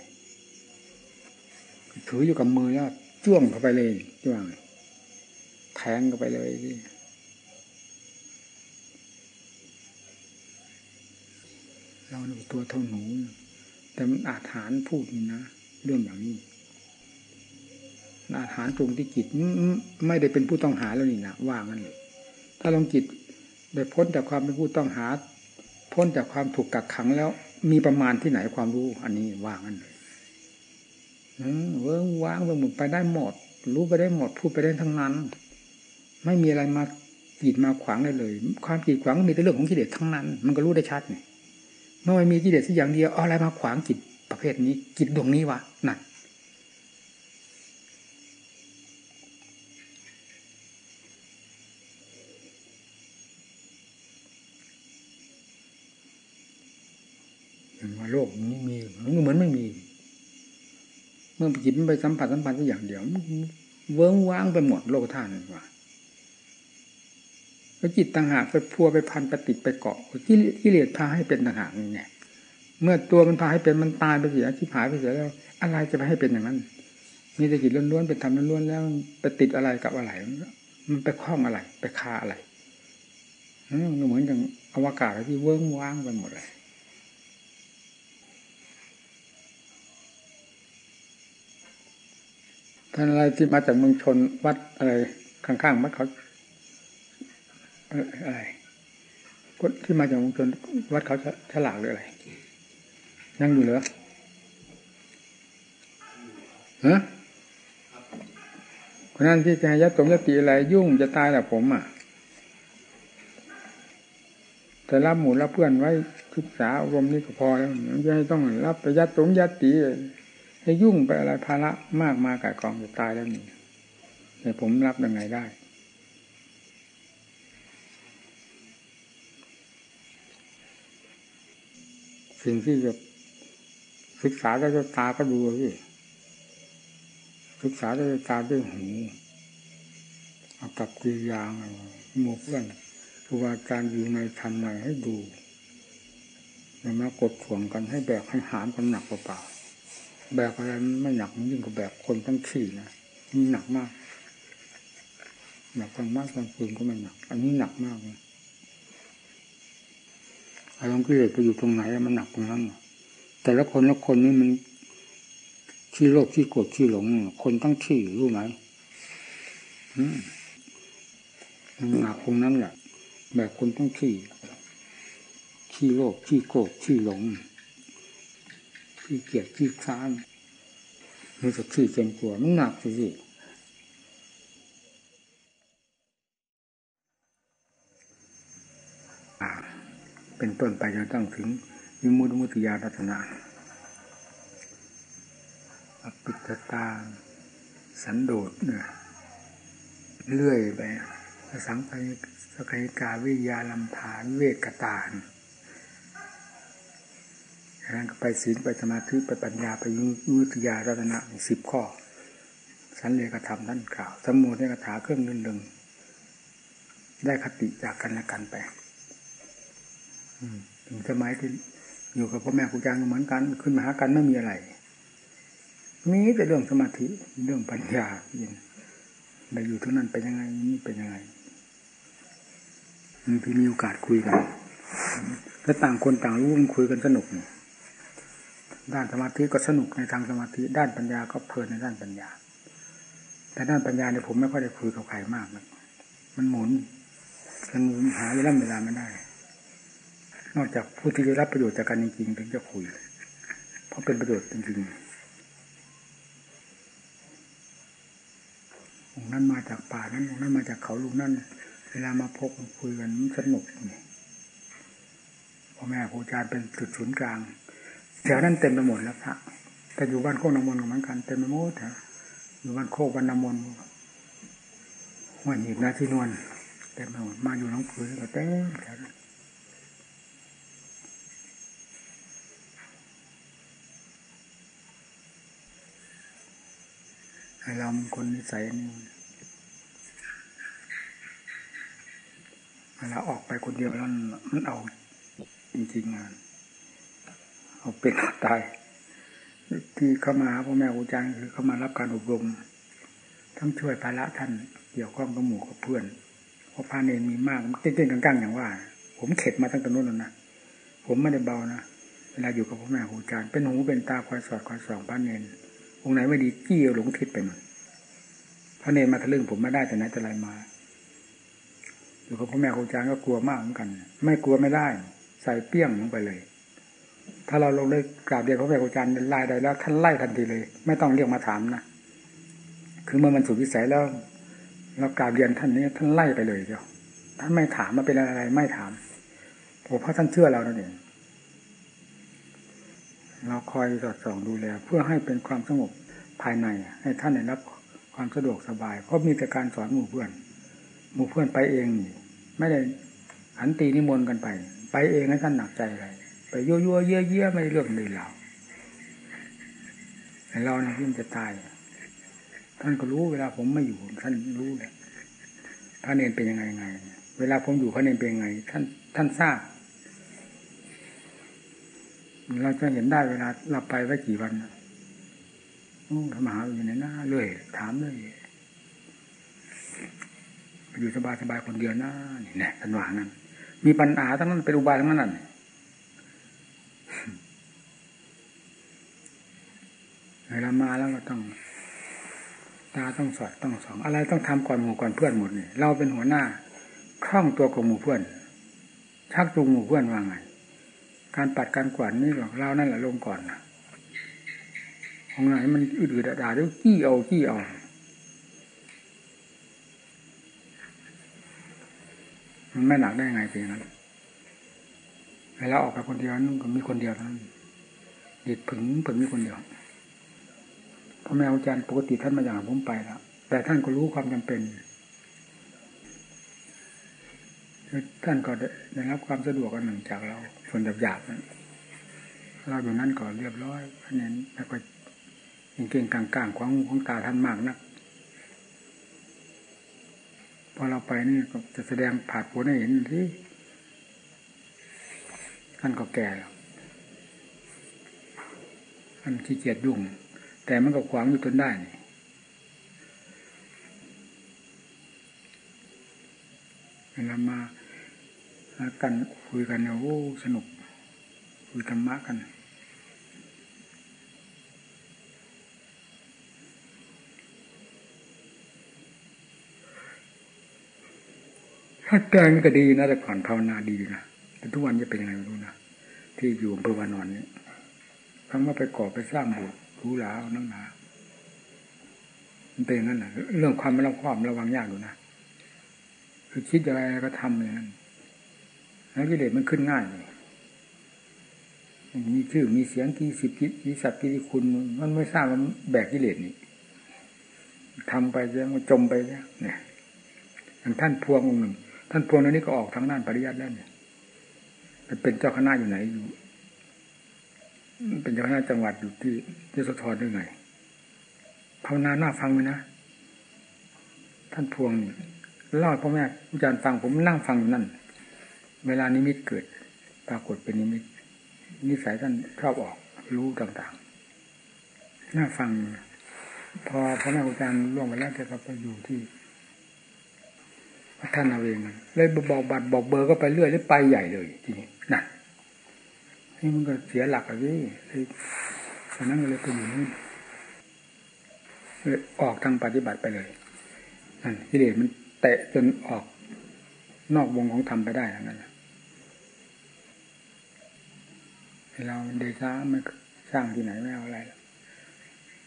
ถืออยู่กับมือแล้วจ้วงเข้าไปเลยจะวงแทงเข้าไปเลยที่เราดูตัวเท่าหนู แต่มันอาถานพูดนี่นะเรื่องอย่างนี้อาหารตรงที่จิตไม่ได้เป็นผู้ต้องหาแล้วนี่นะว่างั้นเลยถ้าลองจิตได้พ้นจากความเป็นผู้ต้องหา พ้นจากความถูกกักขังแล้ว มีประมาณที่ไหนความรู้ อันนี้ว่างั้นเลย เวิ้งว้างไปหมดไปได้หมด รู้ไปได้หมด พูดไปได้ทั้งนั้น ไม่มีอะไรมากีดมาขวางได้เลย ความกีดขวางมีแต่เรื่องของกิเลสทั้งนั้น มันก็รู้ได้ชัดเนี่ยเมื่อไม่มีกิเลสสักอย่างเดียวอะไรมาขวางจิดประเภทนี้จิดดวงนี้วะนั่นาโลกนี้มีมันเหมือนไม่มี เมื่อ จิตไปสัมผัสสัมพันธ์สักอย่างเดียว เวิ้งว้างไปหมดโลกท่านว่าแล้วจิตต่างหากไปพัวไปพันไปติดไปเกาะที่เลสพาให้เป็นต่างหากนี่ไงเมื่อตัวมันพาให้เป็นมันตายไปเสียที่หายไปเสียแล้ว อะไรจะไปให้เป็นอย่างนั้นมีแต่จิตล้วนๆเป็นธรรมล้วนๆแล้วไปติดอะไรกับอะไร มันไปคล้องอะไร ไปคาอะไรมันเหมือนอย่างอวกาศที่เวิ้งว้างไปหมดเลย อะไรที่มาจากเมืองชนวัดอะไรข้างๆวัดเขาอะไรที่มาจากเมืองชนวัดเขาฉลากหรืออะไรยังอยู่เหรอฮะคนนั้นที่จะยัดตรงยัดตีอะไรยุ่งจะตายแหละผมอะแต่รับหมู่รับเพื่อนไว้ศึกษาอารมณ์นี่ก็พอแล้วไม่ต้องรับไปยัดตรงยัดตี ให้ยุ่งไปอะไรภาระมากมากายกองจะตายแล้วนี่แต่ผมรับยังไงได้ สิ่งที่จะศึกษาได้ด้วยตาก็ดูพี่ศึกษาได้ด้วยตาด้วยหูเอากับกิริยาหมู่เพื่อนครูบาอาจารย์อยู่ในทำไหนให้ดูอย่ามากดข่วงกันให้แบกให้หามกันหนักเปล่า แบกอะไรไม่หนักยิ่งกว่าแบกคนทั้งขี่นะนี่หนักมากหนักกลางมากกลางคืนก็ไม่หนัก อันนี้หนักมากเลยอารมณ์กิเลสไปอยู่ตรงไหนมันหนักตรงนั้นแต่ละคนละคนนี่มันขี้โลภขี้โกรธขี้หลง คนตั้งขี้รู้ไหมหนักตรงนั้นแหละแบบคนต้องขี้ขี้โลภขี้โกรธขี้หลง ขี้เกียจขี้ค้านมันจะขี้เจ็งตัวมันหนักสิเป็นต้นไปจนตั้งถึงยิมุตมุติยารัตนาอปิตตาสันโดษเนี่ยเลื่อยไปสังไปสกายกาวิยาลำฐานเวกตานั้ นก็ไปศีลไปสมาธิไปปัญญาไปยุติยารัตนะสิบข้อ สันเลกธรรมท่านกล่าวสมุทรกถาเครื่องนึงหนึ่งได้คติจากกันและกันไปถึงสมัยที่อยู่กับพ่อแม่ครูอาจารย์เหมือนกัน ขึ้นมาหากันไม่มีอะไร มีแต่เรื่องสมาธิเรื่องปัญญายินไปอยู่ทุกนั้นเป็นยังไงนี่เป็นยังไงมันที่มีโอกาสคุยกัน แล้วต่างคนต่างรู้มันคุยกันสนุกนี่ ด้านสมาธิก็สนุกในทางสมาธิ ด้านปัญญาก็เพลินในด้านปัญญา แต่ด้านปัญญาเนี่ยผมไม่ค่อยได้คุยกับใครมากนะมันหมุนมันหาเวลาเวลาไม่ได้ นอกจากผู้ที่ได้รับประโยชน์จากการจริงๆถึงจะคุย เพราะเป็นประโยชน์จริงๆองนั้นมาจากป่านั้นองนั้นมาจากเขาลูกนั่นเวลามาพบคุยกันมันสนุกนี่พ่อแม่ครูอาจารย์เป็นจุดศูนย์กลาง แถวนั้นเต็มไปหมดแล้วพระแต่อยู่บ้านโคกน้ำมนต์เหมือนกันเต็มไปหมดแถวอยู่บ้านโคกบ้านน้ำมนต์วันหีบนาที่นวลเต็มไปหมดมาอยู่น้องผืนก็เต็มแถวนั้นให้เราคนนิสัยนี่เวลาออกไปคนเดียวแล้วมันเอาจริงๆงาน เอาเป็นเอาตายที่เข้ามาพ่อแม่ครูอาจารย์คือเข้ามารับการอบรม ทั้งช่วยภาระท่านเกี่ยวข้องกับหมู่กับเพื่อนเพราะพาเนรมีมากเต้นๆกังๆอย่างว่า ผมเข็ดมาตั้งแต่นู้นแล้วนะผมไม่ได้เบานะเวลาอยู่กับพ่อแม่ครูอาจารย์เป็นหูเป็นตาคอยสอดคอยส่องพระเนรองค์ไหนไม่ดีจี้เอาหลงทิศไปหมดพระเนรมาทะลึ่งผมไม่ได้แต่ไหนแต่ไรมาอยู่กับพ่อแม่ครูอาจารย์ก็กลัวมากเหมือนกัน ไม่กลัวไม่ได้ ใส่เปี้ยงลงไปเลย ถ้าเราลงได้กราบเรียนพระแม่ครูอาจารย์ไล่ได้แล้วท่านไล่ทันทีเลย ไม่ต้องเรียกมาถามนะคือเมื่อมันสุดวิสัยแล้วเรากราบเรียนท่านนี้ท่านไล่ไปเลยเดียวท่านไม่ถามมาเป็นอะไรไม่ถามเพราะท่านเชื่อเรานั่นเองเราคอยสอดส่องดูแล เพื่อให้เป็นความสงบภายใน ให้ท่านได้รับความสะดวกสบาย เพราะมีแต่การสอนหมู่เพื่อน หมู่เพื่อนไปเองนี่ไม่ได้หันตีนิมนต์กันไป ไปเองให้ท่านหนักใจอะไร ไปยั่วยั่วเยี่ยเยี่ยไม่เรื่องเลยเราแต่เราเนี่ยที่มันจะตาย ท่านก็รู้เวลาผมไม่อยู่ ท่านรู้เลยพระเนนเป็นยังไงไง เวลาผมอยู่พระเนนเป็นยังไง ท่านท่านทราบ เราจะเห็นได้เวลาเราไปไว้กี่วันธรรมหาอยู่ในหน้าเลยถามเลยอยู่สบายสบายคนเดียวน้านี่แหละท่านว่านั้นมีปัญหาทั้งนั้นเป็นอุบายทั้งนั้น เวลามาแล้วก็ต้อง ตาต้องสอดต้องสอง อะไรต้องทำก่อนหมู่ก่อนเพื่อนหมดนี่เราเป็นหัวหน้าคล่องตัวกับหมู่เพื่อน ชักจูงหมู่เพื่อนว่าไง การปัดการกวาดนี่หรอกเรานั่นแหละลงก่อนนะของไหนมันอืดๆด่าด้วยขี้เอาขี้เอามันไม่หนักได้ไงเป็นอย่างนั้น เวลาออกไปคนเดียวนั่นก็มีคนเดียวเท่านั้นดิดผึ่งผึ่งมีคนเดียวพ่อแม่อาจารย์ปกติท่านมาอย่างผมไปแล้วแต่ท่านก็รู้ความจำเป็นท่านก็ได้รับความสะดวกกันหนึ่งจากเราส่วนหยาบๆเราอยู่นั่นก็เรียบร้อยเพราะนั้นแล้วก็เก่งๆกลางๆของของตาท่านมากนักพอเราไปนี่ก็จะแสดงผาดผลให้เห็นที่ ท่านก็แก่แล้วท่านขี้เกียจยุ่ง แต่มันก็ขวางอยู่จนได้นี่เวลามากันคุยกันเนี่ยโอ้สนุก คุยธรรมะกันถ้าแกงก็ดีนะแต่ก่อนภาวนาดีนะ ทุกวันจะเป็นยังไงไม่รู้นะที่อยู่อำเภอวานอนนี้คำว่าไปก่อไปสร้างบสถ์รู้หลานั่งหนามันเป็นงั้นนะเรื่องความไม่ระความระวังยากอยู่นะคือคิดอะไรก็ทำอย่างนั้นแล้วกิเลสมันขึ้นง่ายเลยมีชื่อมีเสียงกี่สิบกี่สัตว์กี่คุณ มันไม่ทราบมันแบกกิเลสนี่ทำไปแล้วมันจมไปแล้วเนี่ยอย่างท่านพวงองค์หนึ่ง ท่านพวงนั้นนี่ก็ออกทางด้านปริยัติแล้วเนี่ย เป็นเจ้าคณะอยู่ไหนอยู่ เป็นเจ้าคณะจังหวัดอยู่ที่ยโสธรด้วยไงภาวนาหน้าฟังไหมนะ ท่านพวงนี่เล่าพ่อแม่อาจารย์ฟังผมนั่งฟังอยู่นั่น เวลานิมิตเกิด ปรากฏเป็นนิมิต นิสัยท่านชอบออกรู้ต่างๆน่าฟัง พอพ่อแม่อาจารย์ล่วงไปแล้วแกก็ไปอยู่ที่ท่านเอาเองเลยบอกบัตรบอกเบอร์ก็ไปเรื่อยเลยไปใหญ่เลยทีนี้ นี่มันก็เสียหลักอะไรเลยฉะนั้นก็เลยไปอยู่นี่ออกทางปฏิบัติไปเลยนั่นกิเลสมันเตะจนออกนอกวงของธรรมไปได้ทั้งนั้นเราเดชาไม่สร้างที่ไหนไม่เอาอะไร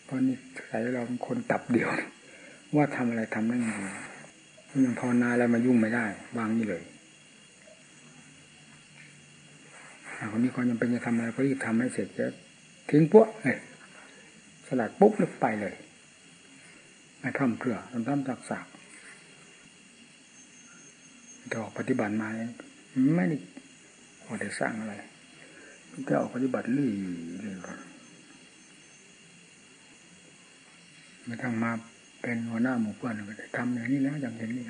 เพราะนี่ใส่เราเป็นคนตับเดียว ว่าทำอะไรทำได้ยังไงยังภาวนาอะไรมายุ่งไม่ได้วางนี่เลย คนนี้ความจำเป็นจะทำอะไรก็รีบทำให้เสร็จจะทิ้งปุ๊บเลยสลัดปุ๊บแล้วไปเลยไม่ทำเพื่อทำทำจักสักแต่ออกปฏิบัติมาไม่ได้พอได้สร้างอะไรแต่ออกปฏิบัติลื่เลยไม่ต้องมาเป็นหัวหน้าหมู่เพื่อนก็ได้ทำอย่างนี้แล้วอย่างเห็นนี่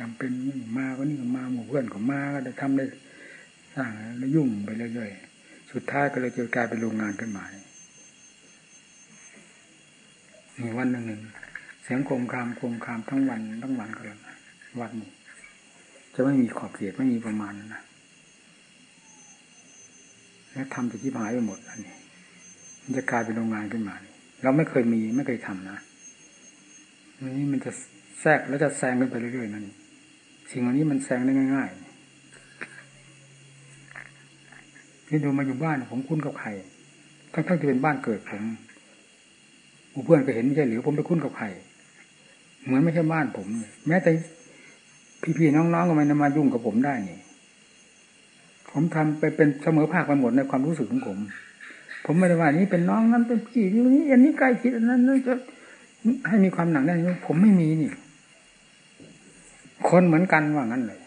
จำเป็นมาก็นี่มาหมู่เพื่อนก็มาก็ได้ทำได้สร้างแล้วยุ่งไปเรื่อยๆสุดท้ายก็เลยเกิดกลายเป็นโรงงานขึ้นมามีวันหนึ่งหนึ่งเสียงโคมคามโคมคามทั้งวันทั้งวันก็แล้ววันนี้จะไม่มีขอบเขตไม่มีประมาณนะแล้วทำจะที่หายไปหมดอันนี้ มันจะกลายเป็นโรงงานขึ้นมาเราไม่เคยมีไม่เคยทำนะนี่มันจะ แทรกแล้วจะแซงขึ้นไปเรื่อยๆนั่นสิ่งเหล่านี้มันแซงได้ง่ายๆนี่ดูมาอยู่บ้านผมคุ้นกับใครทั้งๆที่เป็นบ้านเกิดผมหมู่เพื่อนก็เห็นไม่ใช่หรือผมไปคุ้นกับใครเหมือนไม่ใช่บ้านผม แม้แต่พี่ๆน้องๆก็ไม่มายุ่งกับผมได้นี่ผมทำไปเป็นเสมอภาคไปหมดในความรู้สึกของผม ผมไม่ได้ว่านี้เป็นน้องนั้นเป็นพี่นี้อันนี้ใกล้ชิดอันนั้นนั่นจะให้มีความหนักแน่นผมไม่มีนี่ คนเหมือนกันว่างั้นเลย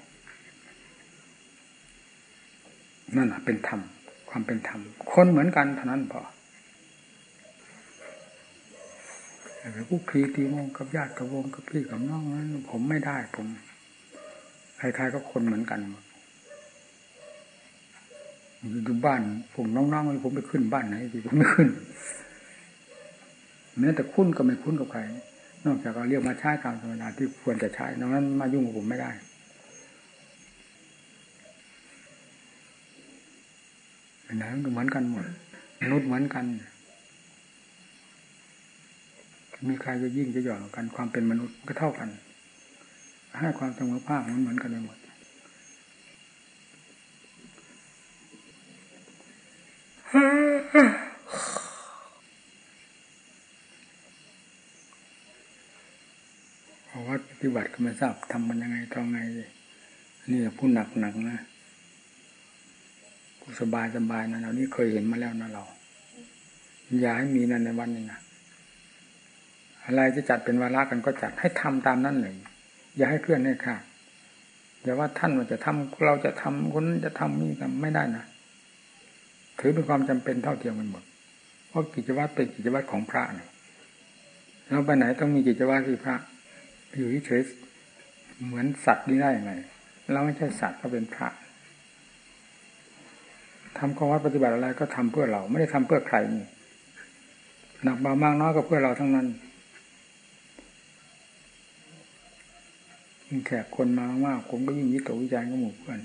นั่นเป็นธรรมความเป็นธรรมคนเหมือนกันเท่านั้นพอแต่ผู้คีตีวงกับญาติกับวงกับพี่กับน้องนั้นผมไม่ได้ผมใครๆก็คนเหมือนกันดูบ้าน ผมน้องๆผมไปขึ้นบ้านไหนดีผมไม่ขึ้นแม้แต่คุ้นก็ไม่คุ้นกับใคร นอกจากเราเรียกมาใช้ตามธรรมดาที่ควรจะใช้ดังนั้นมายุ่งกับผมไม่ได้ไหนมันเหมือนกันหมดมนุษย์เหมือนกัน มีใครจะยิ่งจะหย่อนกัน ความเป็นมนุษย์ก็เท่ากัน ให้ความเสมอภาคมันเหมือนกันไปหมดเพราะว่าป ฏิบัติก็ไม่ทราบทำมันยังไงทำไงนี่ผู้หนักหนักนะผู้สบายสบายนะเรานี่เคยเห็นมาแล้วนะเรา อย่าให้มีนั่นในวันนี้นะอะไรจะจัดเป็นวาระกันก็จัดให้ทำตามนั้นเลยอย่าให้เคลื่อนให้ขาดอย่าว่าท่านมันจะทำเราจะทำคนจะทำนี่ทำไม่ได้นะถือเป็นความจำเป็นเท่าเทียมกันหมด เพราะกิจวัตรเป็นกิจวัตรของพระเนี่ยเราไปไหนต้องมีกิจวัตรที่พระ อยู่เฉยเหมือนสัตว์นี่ได้ยังไงเราไม่ใช่สัตว์เราเป็นพระทำข้อวัดปฏิบัติอะไรก็ทำเพื่อเรา ไม่ได้ทำเพื่อใครนี่หนักเบามากน้อยก็เพื่อเราทั้งนั้นยิ่งแขกคนมามากผมก็ยิ่งยิตกวิจารณ์กับหมู่เพื่อน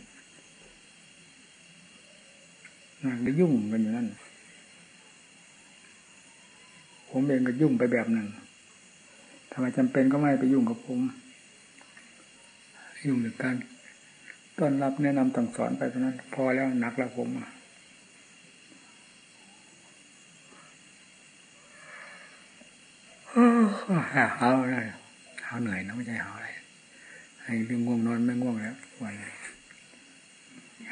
นั่งได้ยุ่งกันอยู่นั่นผมเองก็ยุ่งไปแบบหนึ่ง ทำไมจำเป็นก็ไม่ไปยุ่งกับผมยุ่งในการต้อนรับแนะนำต่างสอนไปเท่านั้น พอแล้วหนักแล้วผมหาวอะไรหาเหนื่อยนะไม่ใช่หาอะไรให้เรื่องง่วงนอนไม่ง่วงแล้ววัน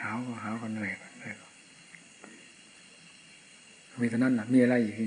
หาก็หาก็เหนื่อยก็เหนื่อยมีเท่านั้นนะมีอะไรอีกที